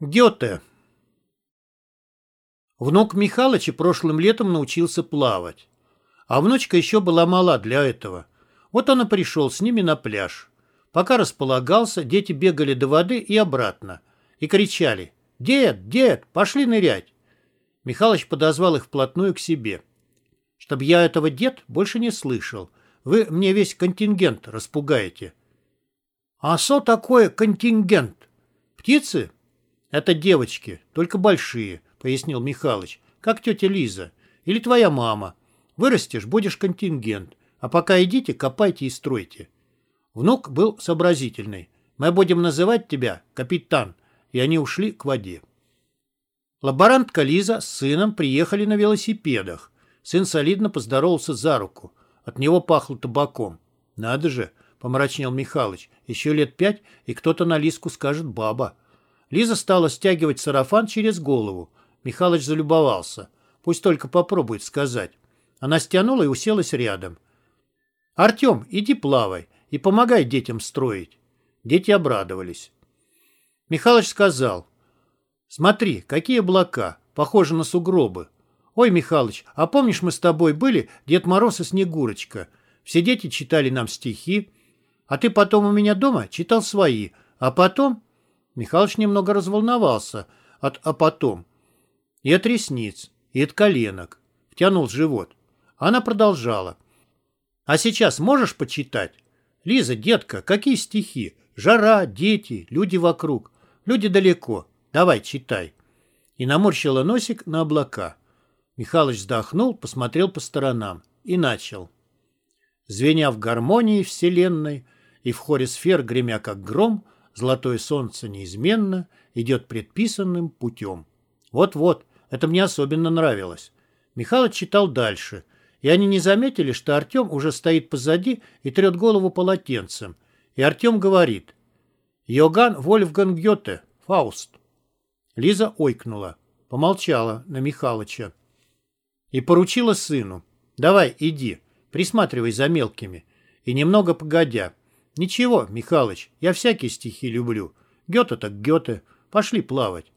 Гёте. Внук Михалыча прошлым летом научился плавать. А внучка еще была мала для этого. Вот он и пришел с ними на пляж. Пока располагался, дети бегали до воды и обратно. И кричали «Дед, дед, пошли нырять!» Михалыч подозвал их вплотную к себе. «Чтоб я этого, дед, больше не слышал. Вы мне весь контингент распугаете». «А что такое контингент? Птицы?» «Это девочки, только большие», — пояснил Михалыч. «Как тетя Лиза. Или твоя мама. Вырастешь, будешь контингент. А пока идите, копайте и стройте». Внук был сообразительный. «Мы будем называть тебя капитан». И они ушли к воде. Лаборантка Лиза с сыном приехали на велосипедах. Сын солидно поздоровался за руку. От него пахло табаком. «Надо же!» — помрачнел Михалыч. «Еще лет пять, и кто-то на Лизку скажет «баба». Лиза стала стягивать сарафан через голову. Михалыч залюбовался. Пусть только попробует сказать. Она стянула и уселась рядом. «Артем, иди плавай и помогай детям строить». Дети обрадовались. Михалыч сказал. «Смотри, какие облака, похожи на сугробы. Ой, Михалыч, а помнишь, мы с тобой были Дед Мороз и Снегурочка? Все дети читали нам стихи, а ты потом у меня дома читал свои, а потом...» Михалыч немного разволновался от «а потом». И от ресниц, и от коленок. Втянул живот. Она продолжала. «А сейчас можешь почитать? Лиза, детка, какие стихи? Жара, дети, люди вокруг. Люди далеко. Давай, читай». И наморщила носик на облака. Михалыч вздохнул, посмотрел по сторонам и начал. Звеня в гармонии вселенной и в хоре сфер гремя как гром, золотое солнце неизменно идет предписанным путем. Вот-вот, это мне особенно нравилось. Михалыч читал дальше, и они не заметили, что Артем уже стоит позади и трет голову полотенцем. И Артем говорит «Йоган Вольфганг Гёте, Фауст». Лиза ойкнула, помолчала на Михалыча и поручила сыну «Давай, иди, присматривай за мелкими». И немного погодя «Ничего, Михалыч, я всякие стихи люблю. Гёте так Гёте. Пошли плавать».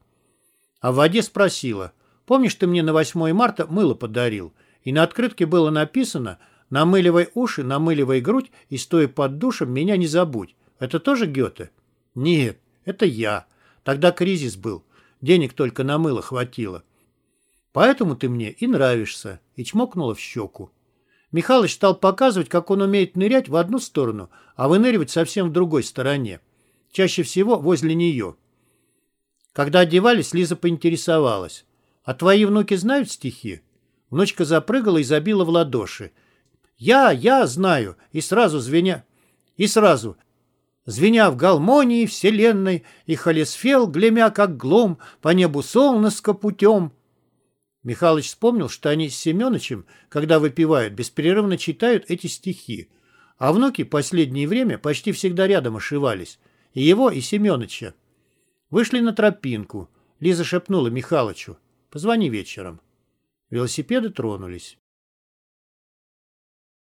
А в воде спросила. «Помнишь, ты мне на 8 марта мыло подарил?» И на открытке было написано «Намыливай уши, намыливай грудь и, стоя под душем, меня не забудь». Это тоже Гёте? Нет, это я. Тогда кризис был. Денег только на мыло хватило. Поэтому ты мне и нравишься. И чмокнула в щеку. Михалыч стал показывать, как он умеет нырять в одну сторону, а выныривать совсем в другой стороне. Чаще всего возле нее. Когда одевались, Лиза поинтересовалась. «А твои внуки знают стихи?» Внучка запрыгала и забила в ладоши. «Я, я знаю!» И сразу звеня... И сразу... Звеня в галмонии вселенной, и холесфел, глемя как глом, по небу солнышко путем, Михалыч вспомнил, что они с Семеновичем, когда выпивают, беспрерывно читают эти стихи. А внуки последнее время почти всегда рядом ошивались. И его, и Семеновича. Вышли на тропинку. Лиза шепнула Михалычу. «Позвони вечером». Велосипеды тронулись.